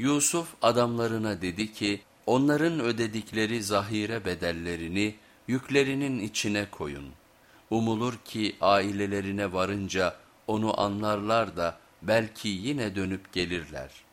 Yusuf adamlarına dedi ki onların ödedikleri zahire bedellerini yüklerinin içine koyun. Umulur ki ailelerine varınca onu anlarlar da belki yine dönüp gelirler.''